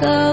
the